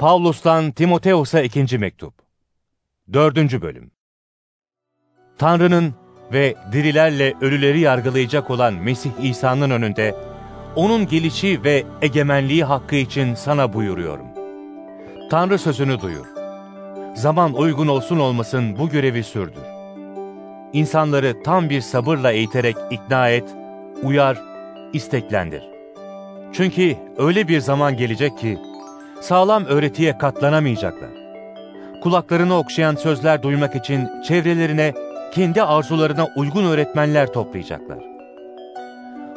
Pavlus'tan Timoteos'a ikinci mektup. Dördüncü bölüm. Tanrı'nın ve dirilerle ölüleri yargılayacak olan Mesih İsa'nın önünde, onun gelişi ve egemenliği hakkı için sana buyuruyorum. Tanrı sözünü duyur. Zaman uygun olsun olmasın bu görevi sürdür. İnsanları tam bir sabırla eğiterek ikna et, uyar, isteklendir. Çünkü öyle bir zaman gelecek ki, sağlam öğretiye katlanamayacaklar. Kulaklarını okşayan sözler duymak için çevrelerine, kendi arzularına uygun öğretmenler toplayacaklar.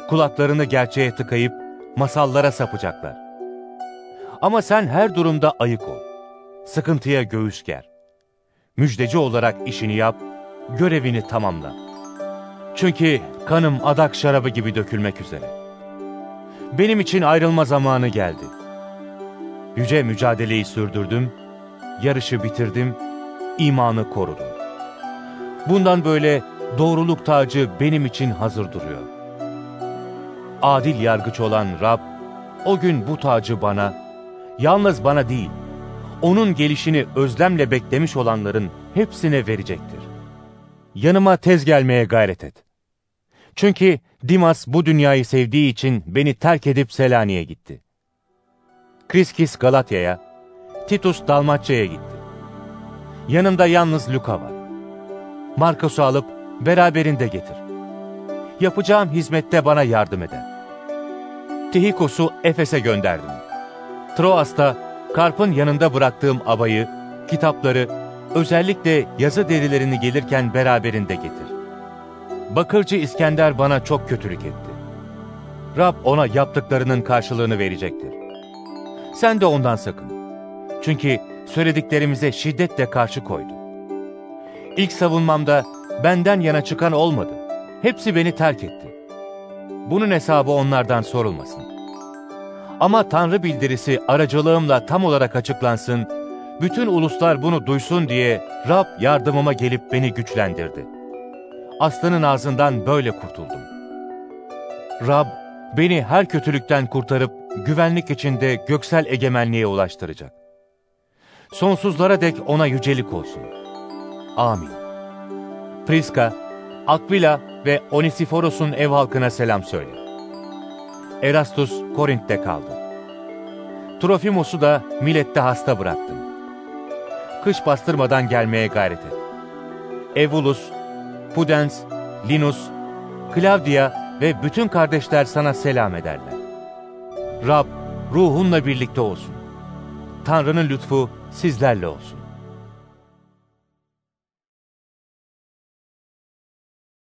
Kulaklarını gerçeğe tıkayıp masallara sapacaklar. Ama sen her durumda ayık ol. Sıkıntıya göğüs ger. Müjdeci olarak işini yap, görevini tamamla. Çünkü kanım adak şarabı gibi dökülmek üzere. Benim için ayrılma zamanı geldi. Yüce mücadeleyi sürdürdüm, yarışı bitirdim, imanı korudum. Bundan böyle doğruluk tacı benim için hazır duruyor. Adil yargıç olan Rab, o gün bu tacı bana, yalnız bana değil, onun gelişini özlemle beklemiş olanların hepsine verecektir. Yanıma tez gelmeye gayret et. Çünkü Dimas bu dünyayı sevdiği için beni terk edip Selanik'e gitti. Kriskis Galatya'ya, Titus Dalmaçya'ya gitti. Yanında yalnız Luka var. Markus'u alıp beraberinde getir. Yapacağım hizmette bana yardım eder. Tihikos'u Efes'e gönderdim. Troas'ta Karp'ın yanında bıraktığım abayı, kitapları, özellikle yazı derilerini gelirken beraberinde getir. Bakırcı İskender bana çok kötülük etti. Rab ona yaptıklarının karşılığını verecektir. Sen de ondan sakın. Çünkü söylediklerimize şiddetle karşı koydu. İlk savunmamda benden yana çıkan olmadı. Hepsi beni terk etti. Bunun hesabı onlardan sorulmasın. Ama Tanrı bildirisi aracılığımla tam olarak açıklansın, bütün uluslar bunu duysun diye Rab yardımıma gelip beni güçlendirdi. Aslanın ağzından böyle kurtuldum. Rab, beni her kötülükten kurtarıp güvenlik içinde göksel egemenliğe ulaştıracak. Sonsuzlara dek ona yücelik olsun. Amin. Priska, Akvila ve Onisiforos'un ev halkına selam söyle. Erastus Korint'te kaldı. Trofimos'u da Milet'te hasta bıraktım. Kış bastırmadan gelmeye gayret et. Evulus, Pudens, Linus, Claudia ve bütün kardeşler sana selam ederler. Rab ruhunla birlikte olsun. Tanrı'nın lütfu sizlerle olsun.